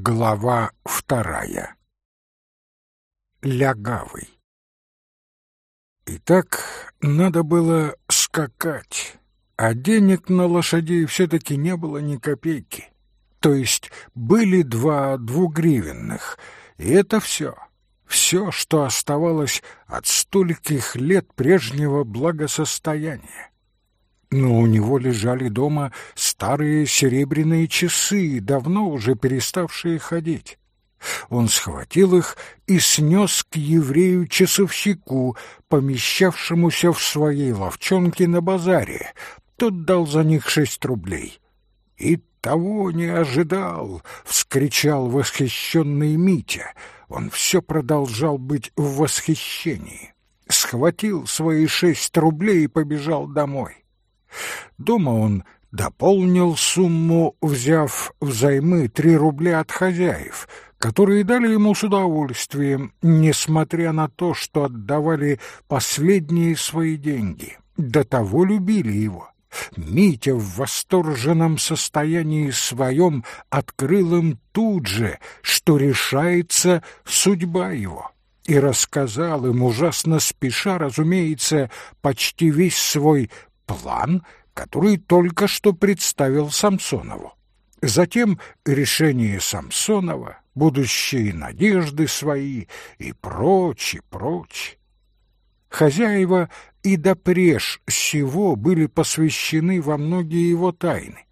Глава вторая. Лягавый. Итак, надо было скакать, а денег на лошадей все-таки не было ни копейки. То есть были два двугривенных, и это все. Все, что оставалось от стольких лет прежнего благосостояния но у него лежали дома старые серебряные часы, давно уже переставшие ходить. Он схватил их и снес к еврею-часовщику, помещавшемуся в своей ловчонке на базаре. Тот дал за них шесть рублей. «И того не ожидал!» — вскричал восхищенный Митя. Он все продолжал быть в восхищении. Схватил свои шесть рублей и побежал домой. Дома он дополнил сумму, взяв взаймы три рубля от хозяев, которые дали ему с удовольствием, несмотря на то, что отдавали последние свои деньги. До того любили его. Митя в восторженном состоянии своем открыл им тут же, что решается судьба его, и рассказал им, ужасно спеша, разумеется, почти весь свой план, который только что представил Самсонову. Затем решение Самсонова, будущие надежды свои и прочь, прочь. Хозяева и допреж сего были посвящены во многие его тайны.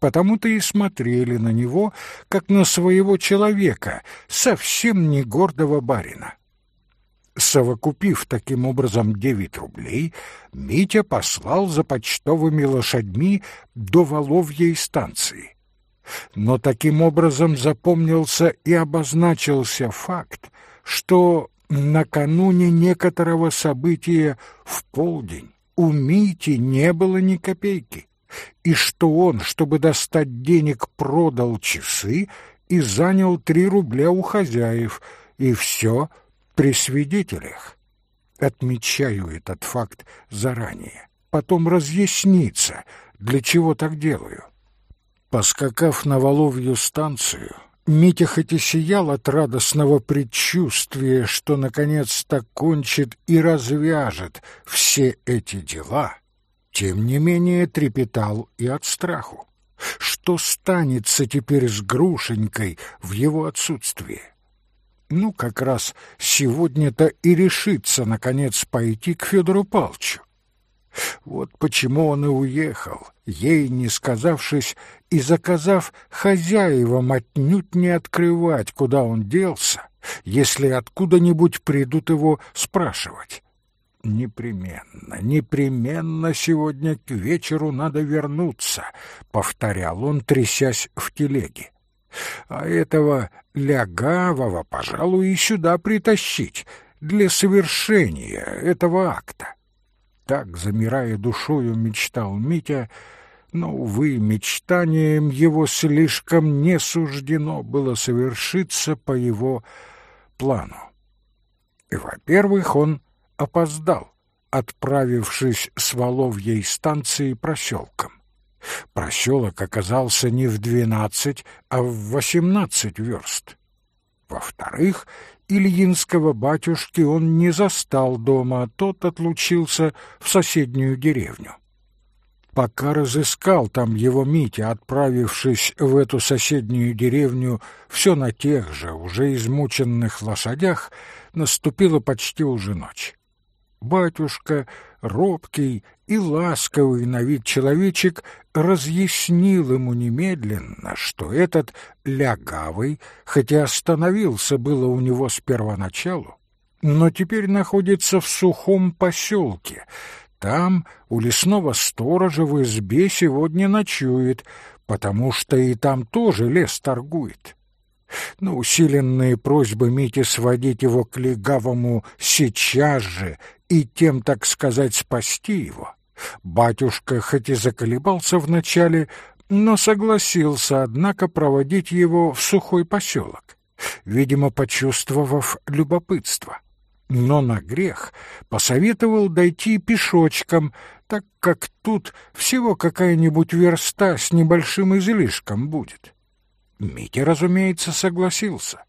Потому-то и смотрели на него, как на своего человека, совсем не гордого барина. Совокупив таким образом девять рублей, Митя послал за почтовыми лошадьми до Воловьей станции. Но таким образом запомнился и обозначился факт, что накануне некоторого события в полдень у Мити не было ни копейки, и что он, чтобы достать денег, продал часы и занял три рубля у хозяев, и все — при свидетелях. Отмечаю этот факт заранее. Потом разъяснится, для чего так делаю. Поскакав на Воловью станцию, Митя хоть и сиял от радостного предчувствия, что наконец-то кончит и развяжет все эти дела, тем не менее трепетал и от страху. Что станется теперь с Грушенькой в его отсутствие? Ну, как раз сегодня-то и решится, наконец, пойти к Федору Палчу. Вот почему он и уехал, ей не сказавшись и заказав хозяевам отнюдь не открывать, куда он делся, если откуда-нибудь придут его спрашивать. «Непременно, непременно сегодня к вечеру надо вернуться», — повторял он, трясясь в телеге а этого лягавого, пожалуй, и сюда притащить для совершения этого акта. Так, замирая душою, мечтал Митя, но, увы, мечтанием его слишком не суждено было совершиться по его плану. И, во-первых, он опоздал, отправившись с Воловьей станции проселком. Проселок оказался не в двенадцать, а в восемнадцать верст. Во-вторых, Ильинского батюшки он не застал дома, а тот отлучился в соседнюю деревню. Пока разыскал там его Митя, отправившись в эту соседнюю деревню все на тех же, уже измученных лошадях, наступила почти уже ночь. Батюшка, робкий и ласковый на вид человечек, разъяснил ему немедленно, что этот лягавый, хотя остановился было у него с первоначалу, но теперь находится в сухом поселке. Там у лесного сторожа в избе сегодня ночует, потому что и там тоже лес торгует. Но усиленные просьбы Мити сводить его к легавому сейчас же и тем, так сказать, спасти его. Батюшка хоть и заколебался вначале, но согласился, однако, проводить его в сухой поселок, видимо, почувствовав любопытство. Но на грех посоветовал дойти пешочком, так как тут всего какая-нибудь верста с небольшим излишком будет. Митя, разумеется, согласился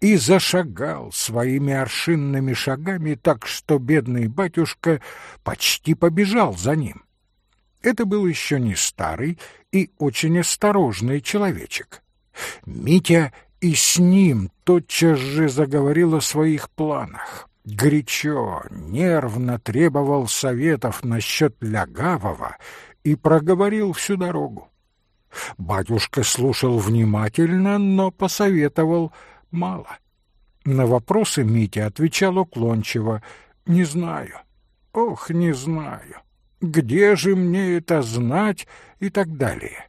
и зашагал своими аршинными шагами так, что бедный батюшка почти побежал за ним. Это был еще не старый и очень осторожный человечек. Митя и с ним тотчас же заговорил о своих планах. Горячо, нервно требовал советов насчет Лягавого и проговорил всю дорогу. Батюшка слушал внимательно, но посоветовал мало. На вопросы Митя отвечал уклончиво «Не знаю». «Ох, не знаю. Где же мне это знать?» и так далее.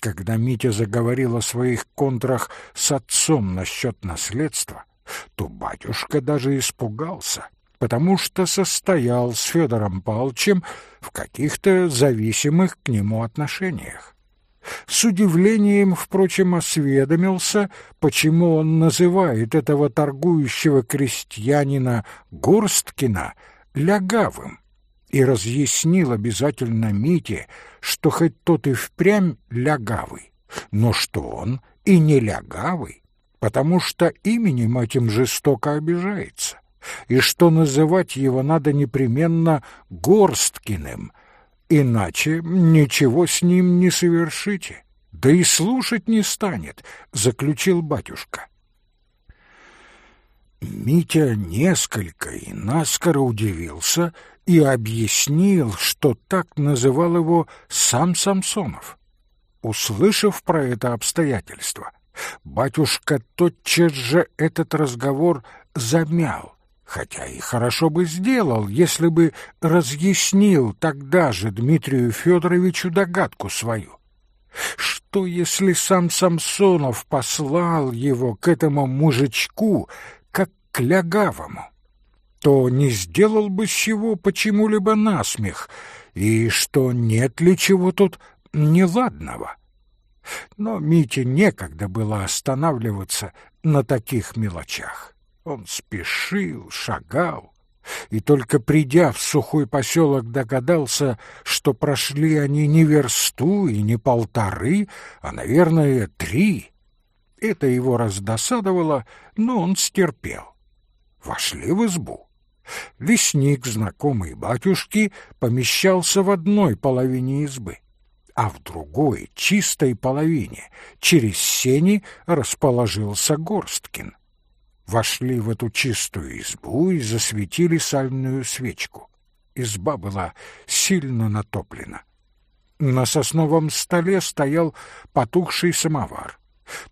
Когда Митя заговорил о своих контрах с отцом насчет наследства, то батюшка даже испугался, потому что состоял с Федором Павловичем в каких-то зависимых к нему отношениях. С удивлением, впрочем, осведомился, почему он называет этого торгующего крестьянина Горсткина лягавым, и разъяснил обязательно Мите, что хоть тот и впрямь лягавый, но что он и не лягавый, потому что именем этим жестоко обижается, и что называть его надо непременно Горсткиным — иначе ничего с ним не совершите, да и слушать не станет, заключил батюшка. Митя несколько и наскоро удивился и объяснил, что так называл его сам Самсонов. Услышав про это обстоятельство, батюшка тотчас же этот разговор замял хотя и хорошо бы сделал, если бы разъяснил тогда же Дмитрию Федоровичу догадку свою. Что, если сам Самсонов послал его к этому мужичку, как к лягавому? То не сделал бы с чего почему-либо насмех, и что нет ли чего тут неладного? Но Мите некогда было останавливаться на таких мелочах. Он спешил, шагал, и только придя в сухой поселок догадался, что прошли они не версту и не полторы, а, наверное, три. Это его раздосадовало, но он стерпел. Вошли в избу. Лесник, знакомый батюшки, помещался в одной половине избы, а в другой, чистой половине, через сени расположился Горсткин вошли в эту чистую избу и засветили сальную свечку. Изба была сильно натоплена. На сосновом столе стоял потухший самовар.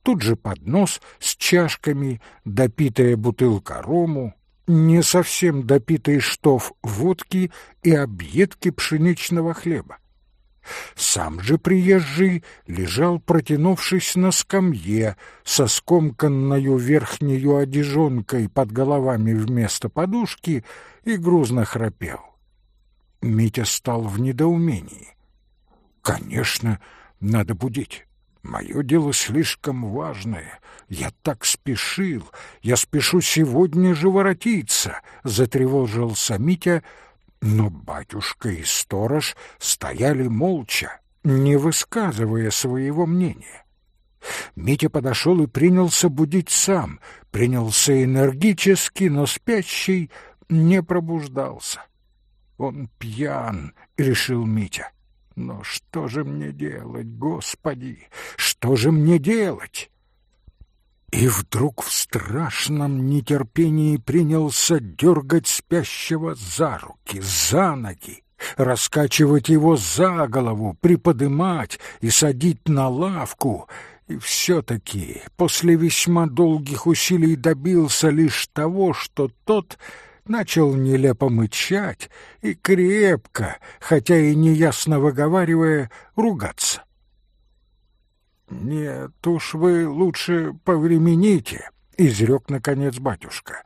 Тут же поднос с чашками, допитая бутылка рому, не совсем допитый штоф водки и объедки пшеничного хлеба. Сам же приезжий лежал, протянувшись на скамье, со скомканною верхнею одежонкой под головами вместо подушки и грузно храпел. Митя стал в недоумении. «Конечно, надо будить. Мое дело слишком важное. Я так спешил. Я спешу сегодня же воротиться», — затревожился Митя, — но батюшка и сторож стояли молча, не высказывая своего мнения. Митя подошел и принялся будить сам, принялся энергически, но спящий не пробуждался. «Он пьян», — решил Митя. «Но что же мне делать, Господи? Что же мне делать?» И вдруг в страшном нетерпении принялся дергать спящего за руки, за ноги, раскачивать его за голову, приподымать и садить на лавку. И все-таки после весьма долгих усилий добился лишь того, что тот начал нелепо мычать и крепко, хотя и неясно выговаривая, ругаться. «Нет уж вы лучше повремените», — изрек, наконец, батюшка.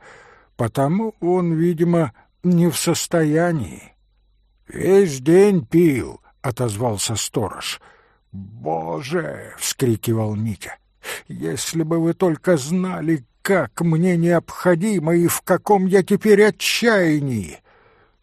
«Потому он, видимо, не в состоянии». «Весь день пил», — отозвался сторож. «Боже!» — вскрикивал Митя. «Если бы вы только знали, как мне необходимо и в каком я теперь отчаянии!»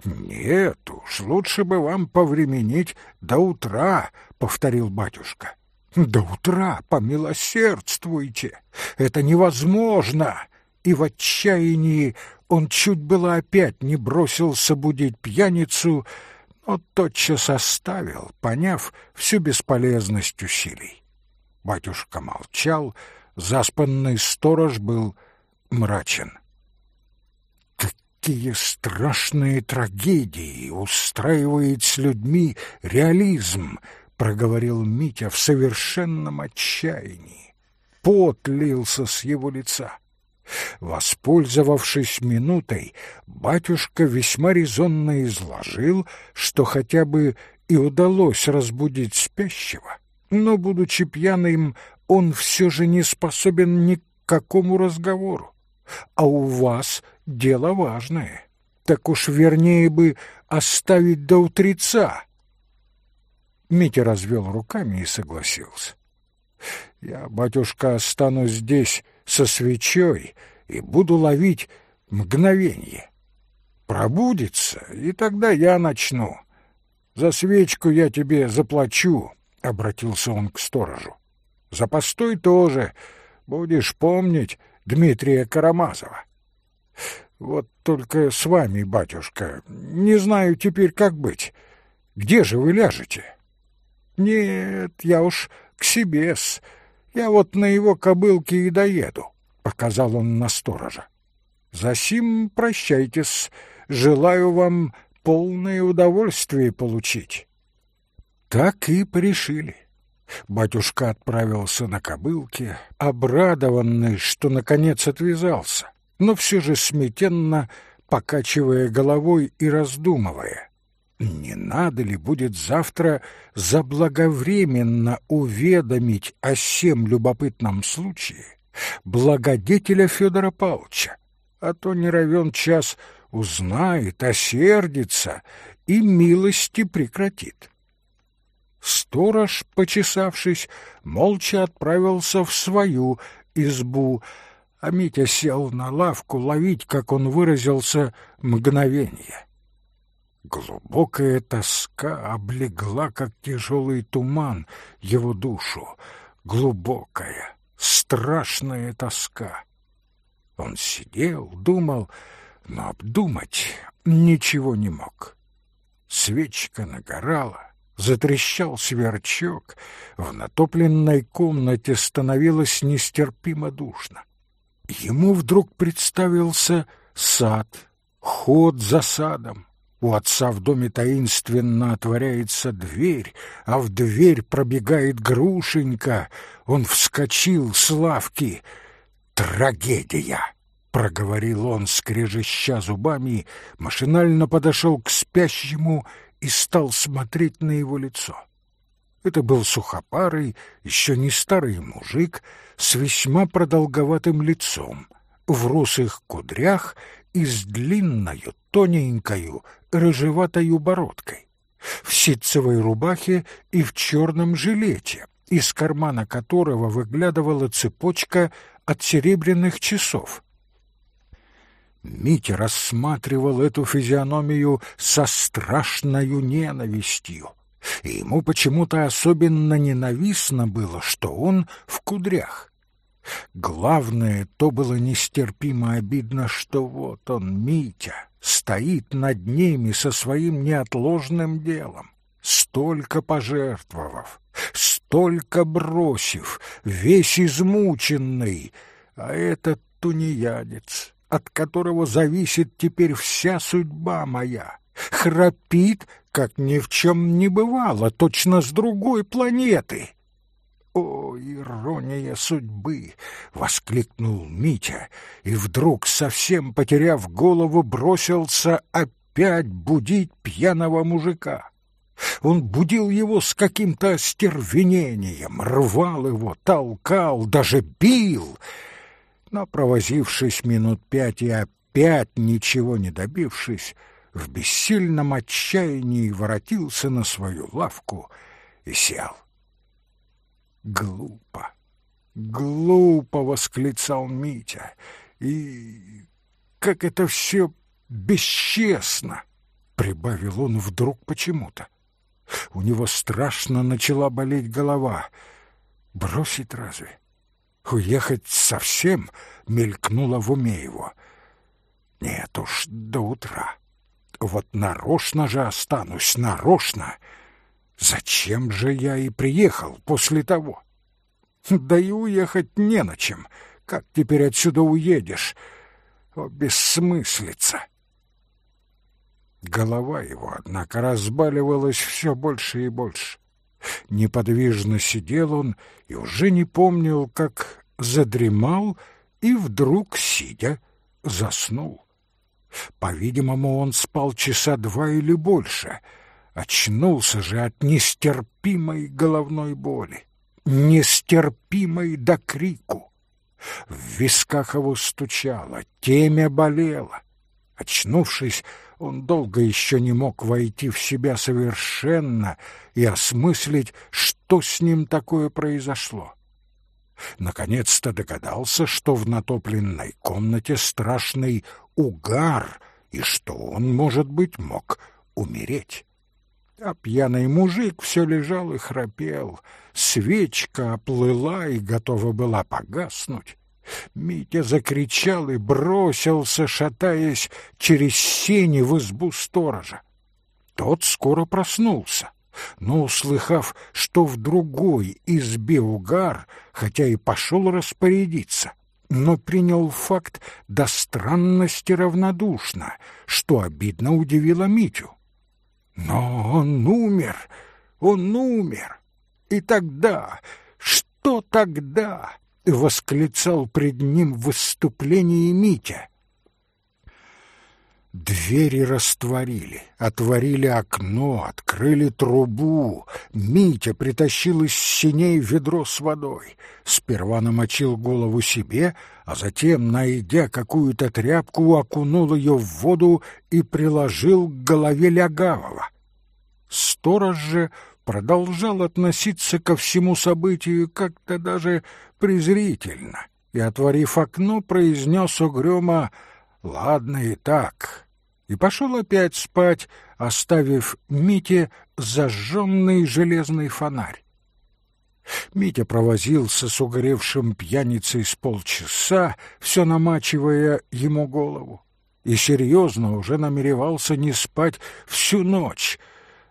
«Нет уж, лучше бы вам повременить до утра», — повторил батюшка. До утра помилосердствуйте! Это невозможно!» И в отчаянии он чуть было опять не бросился будить пьяницу, но тотчас оставил, поняв всю бесполезность усилий. Батюшка молчал, заспанный сторож был мрачен. Какие страшные трагедии устраивает с людьми реализм, проговорил Митя в совершенном отчаянии. Пот лился с его лица. Воспользовавшись минутой, батюшка весьма резонно изложил, что хотя бы и удалось разбудить спящего, но, будучи пьяным, он все же не способен ни к какому разговору. А у вас дело важное. Так уж вернее бы оставить до утреца. Митя развел руками и согласился. Я, батюшка, останусь здесь со свечой и буду ловить мгновение. Пробудится, и тогда я начну. За свечку я тебе заплачу, — обратился он к сторожу. За постой тоже будешь помнить Дмитрия Карамазова. Вот только с вами, батюшка, не знаю теперь, как быть. Где же вы ляжете? Нет, я уж к себе-с. Я вот на его кобылке и доеду, — показал он на сторожа. Засим прощайтесь, желаю вам полное удовольствие получить. Так и порешили. Батюшка отправился на кобылке, обрадованный, что наконец отвязался, но все же сметенно покачивая головой и раздумывая, не надо ли будет завтра заблаговременно уведомить о всем любопытном случае благодетеля Федора Павловича, а то не равен час узнает, осердится и милости прекратит. Сторож, почесавшись, молча отправился в свою избу, а Митя сел на лавку ловить, как он выразился, мгновение. Глубокая тоска облегла, как тяжелый туман, его душу. Глубокая, страшная тоска. Он сидел, думал, но обдумать ничего не мог. Свечка нагорала, затрещал сверчок, в натопленной комнате становилось нестерпимо душно. Ему вдруг представился сад, ход за садом, у отца в доме таинственно отворяется дверь, а в дверь пробегает грушенька. Он вскочил с лавки. «Трагедия!» — проговорил он, скрежеща зубами, машинально подошел к спящему и стал смотреть на его лицо. Это был сухопарый, еще не старый мужик с весьма продолговатым лицом, в русых кудрях и с длинною, тоненькою, рыжеватою бородкой, в ситцевой рубахе и в черном жилете, из кармана которого выглядывала цепочка от серебряных часов. Митя рассматривал эту физиономию со страшною ненавистью, и ему почему-то особенно ненавистно было, что он в кудрях. Главное, то было нестерпимо обидно, что вот он, Митя, стоит над ними со своим неотложным делом, столько пожертвовав, столько бросив, весь измученный, а этот тунеядец, от которого зависит теперь вся судьба моя, храпит, как ни в чем не бывало, точно с другой планеты. «О, ирония судьбы!» — воскликнул Митя, и вдруг, совсем потеряв голову, бросился опять будить пьяного мужика. Он будил его с каким-то остервенением, рвал его, толкал, даже бил. Но, провозившись минут пять и опять ничего не добившись, в бессильном отчаянии воротился на свою лавку и сел. Глупо, глупо, восклицал Митя. И как это все бесчестно, прибавил он вдруг почему-то. У него страшно начала болеть голова. Бросить разве? Уехать совсем мелькнуло в уме его. Нет уж, до утра. Вот нарочно же останусь, нарочно. Зачем же я и приехал после того? Да и уехать не на чем. Как теперь отсюда уедешь? О, бессмыслица! Голова его, однако, разбаливалась все больше и больше. Неподвижно сидел он и уже не помнил, как задремал и вдруг, сидя, заснул. По-видимому, он спал часа два или больше. Очнулся же от нестерпимой головной боли, нестерпимой до крику. В висках его стучало, темя болело. Очнувшись, он долго еще не мог войти в себя совершенно и осмыслить, что с ним такое произошло. Наконец-то догадался, что в натопленной комнате страшный угар, и что он, может быть, мог умереть. А пьяный мужик все лежал и храпел, свечка оплыла и готова была погаснуть. Митя закричал и бросился, шатаясь через сени в избу сторожа. Тот скоро проснулся, но, услыхав, что в другой избе угар, хотя и пошел распорядиться, но принял факт до странности равнодушно, что обидно удивило Митю. Но он умер, он умер. И тогда, что тогда? — восклицал пред ним в выступлении Митя. Двери растворили, отворили окно, открыли трубу. Митя притащил из синей ведро с водой. Сперва намочил голову себе, а затем, найдя какую-то тряпку, окунул ее в воду и приложил к голове Лягавого. Сторож же продолжал относиться ко всему событию как-то даже презрительно и, отворив окно, произнес угрюмо «Ладно и так», и пошел опять спать, оставив Мите зажженный железный фонарь. Митя провозился с угоревшим пьяницей с полчаса, все намачивая ему голову, и серьезно уже намеревался не спать всю ночь,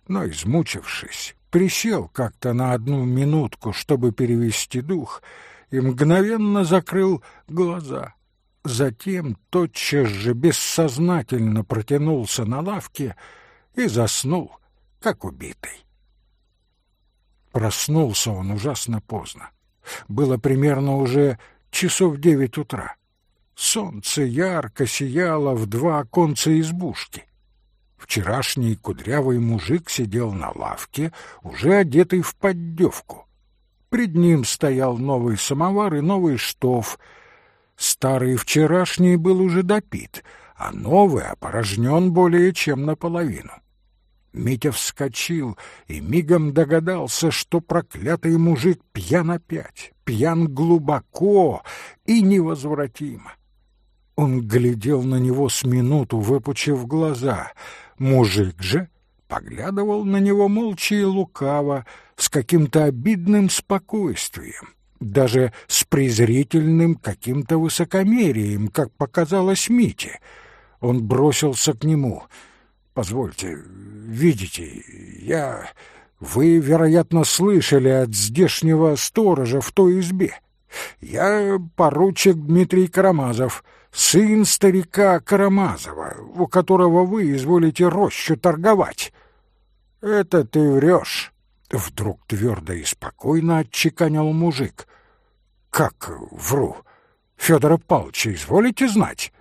но, измучившись, присел как-то на одну минутку, чтобы перевести дух, и мгновенно закрыл глаза. Затем тотчас же бессознательно протянулся на лавке и заснул, как убитый. Проснулся он ужасно поздно. Было примерно уже часов девять утра. Солнце ярко сияло в два оконца избушки. Вчерашний кудрявый мужик сидел на лавке, уже одетый в поддевку. Пред ним стоял новый самовар и новый штоф. Старый вчерашний был уже допит, а новый опорожнен более чем наполовину. Митя вскочил и мигом догадался, что проклятый мужик пьян опять, пьян глубоко и невозвратимо. Он глядел на него с минуту, выпучив глаза — Мужик же поглядывал на него молча и лукаво, с каким-то обидным спокойствием, даже с презрительным каким-то высокомерием, как показалось Мите. Он бросился к нему. «Позвольте, видите, я... Вы, вероятно, слышали от здешнего сторожа в той избе. Я поручик Дмитрий Карамазов» сын старика Карамазова, у которого вы изволите рощу торговать. Это ты врешь, — вдруг твердо и спокойно отчеканил мужик. Как вру? Федора Павловича изволите знать?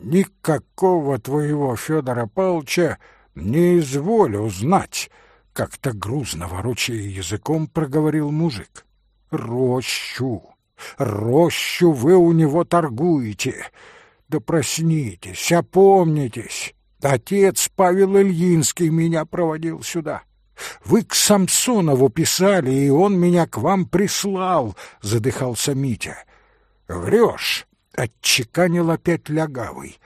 Никакого твоего Федора Павловича не изволю знать, — как-то грузно ворочая языком проговорил мужик. Рощу Рощу вы у него торгуете. Да проснитесь, опомнитесь. Отец Павел Ильинский меня проводил сюда. Вы к Самсонову писали, и он меня к вам прислал, — задыхался Митя. Врешь, — отчеканил опять лягавый.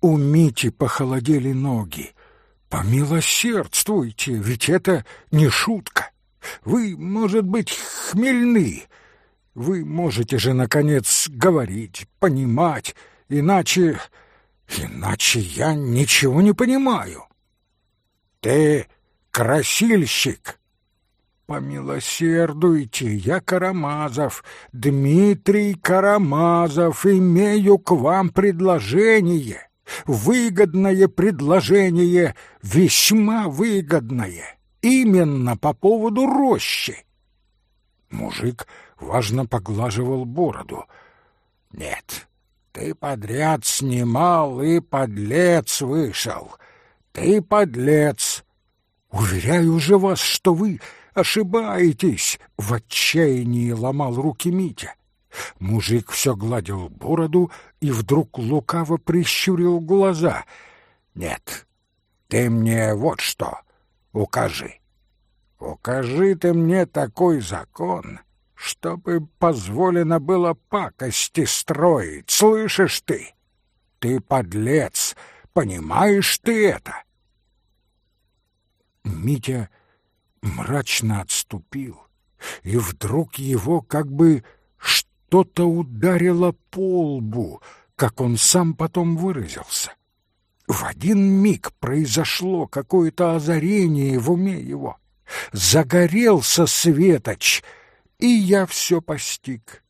У Мити похолодели ноги. Помилосердствуйте, ведь это не шутка. Вы, может быть, хмельны. Вы можете же, наконец, говорить, понимать, иначе... Иначе я ничего не понимаю. Ты красильщик. Помилосердуйте, я Карамазов, Дмитрий Карамазов, имею к вам предложение, выгодное предложение, весьма выгодное, именно по поводу рощи. Мужик важно поглаживал бороду. Нет, ты подряд снимал и подлец вышел. Ты подлец. Уверяю же вас, что вы ошибаетесь!» — в отчаянии ломал руки Митя. Мужик все гладил бороду и вдруг лукаво прищурил глаза. «Нет, ты мне вот что укажи. Укажи ты мне такой закон, чтобы позволено было пакости строить, слышишь ты? Ты подлец, понимаешь ты это?» Митя мрачно отступил, и вдруг его как бы что-то ударило по лбу, как он сам потом выразился. В один миг произошло какое-то озарение в уме его. Загорелся светоч, и я все постиг.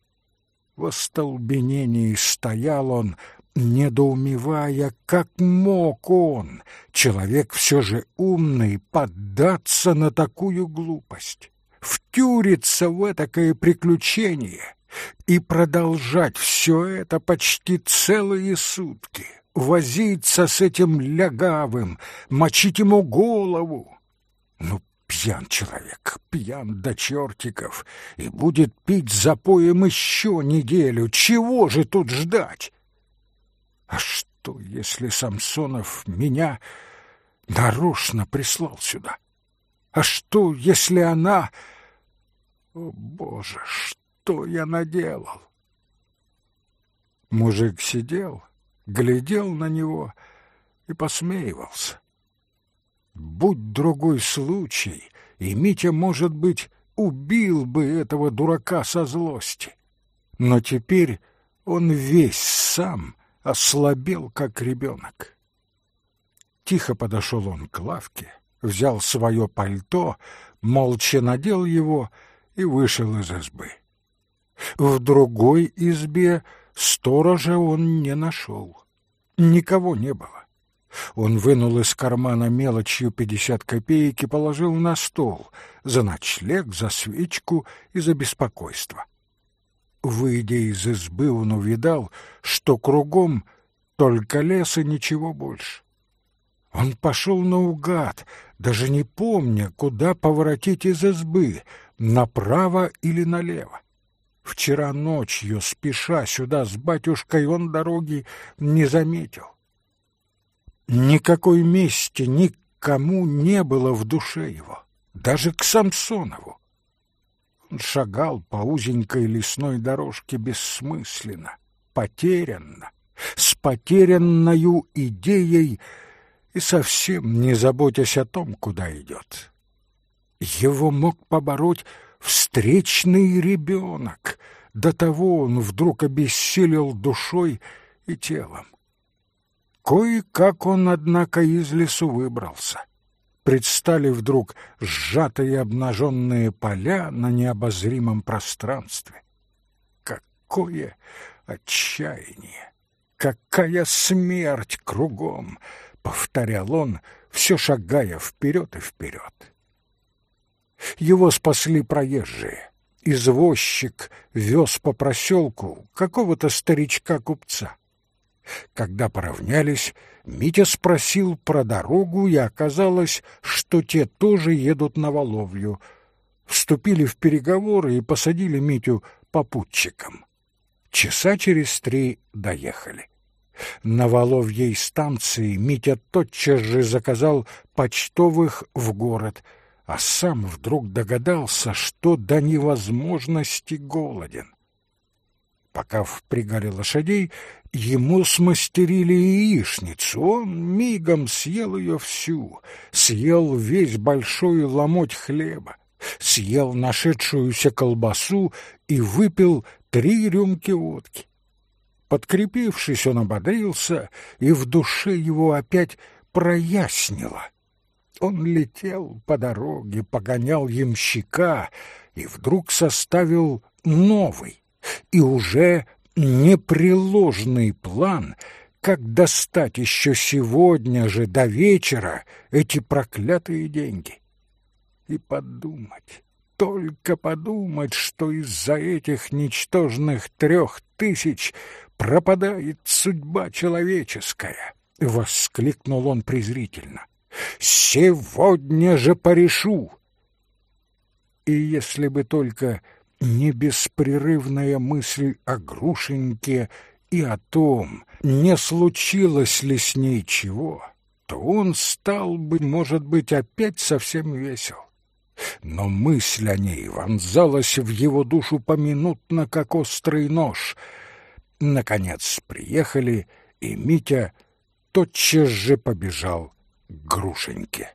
В остолбенении стоял он, недоумевая, как мог он, человек все же умный, поддаться на такую глупость, втюриться в этакое приключение и продолжать все это почти целые сутки, возиться с этим лягавым, мочить ему голову. Ну, пьян человек, пьян до чертиков, и будет пить запоем еще неделю. Чего же тут ждать? А что, если Самсонов меня нарочно прислал сюда? А что, если она... О, Боже, что я наделал? Мужик сидел, глядел на него и посмеивался. Будь другой случай, и Митя, может быть, убил бы этого дурака со злости. Но теперь он весь сам ослабел, как ребенок. Тихо подошел он к лавке, взял свое пальто, молча надел его и вышел из избы. В другой избе сторожа он не нашел. Никого не было. Он вынул из кармана мелочью пятьдесят копеек и положил на стол за ночлег, за свечку и за беспокойство. Выйдя из избы, он увидал, что кругом только лес и ничего больше. Он пошел наугад, даже не помня, куда поворотить из избы, направо или налево. Вчера ночью, спеша сюда с батюшкой, он дороги не заметил. Никакой мести никому не было в душе его, даже к Самсонову. Он шагал по узенькой лесной дорожке бессмысленно, потерянно, с потерянною идеей и совсем не заботясь о том, куда идет. Его мог побороть встречный ребенок, до того он вдруг обессилел душой и телом. Кое-как он, однако, из лесу выбрался — предстали вдруг сжатые обнаженные поля на необозримом пространстве. Какое отчаяние! Какая смерть кругом! — повторял он, все шагая вперед и вперед. Его спасли проезжие. Извозчик вез по проселку какого-то старичка-купца. Когда поравнялись, Митя спросил про дорогу, и оказалось, что те тоже едут на Воловью. Вступили в переговоры и посадили Митю попутчиком. Часа через три доехали. На Воловьей станции Митя тотчас же заказал почтовых в город, а сам вдруг догадался, что до невозможности голоден. Пока впрягали лошадей, ему смастерили яичницу. Он мигом съел ее всю, съел весь большой ломоть хлеба, съел нашедшуюся колбасу и выпил три рюмки водки. Подкрепившись, он ободрился, и в душе его опять прояснило. Он летел по дороге, погонял ямщика и вдруг составил новый и уже непреложный план, как достать еще сегодня же до вечера эти проклятые деньги. И подумать, только подумать, что из-за этих ничтожных трех тысяч пропадает судьба человеческая, — воскликнул он презрительно. Сегодня же порешу. И если бы только не беспрерывная мысль о Грушеньке и о том, не случилось ли с ней чего, то он стал бы, может быть, опять совсем весел. Но мысль о ней вонзалась в его душу поминутно, как острый нож. Наконец приехали, и Митя тотчас же побежал к Грушеньке.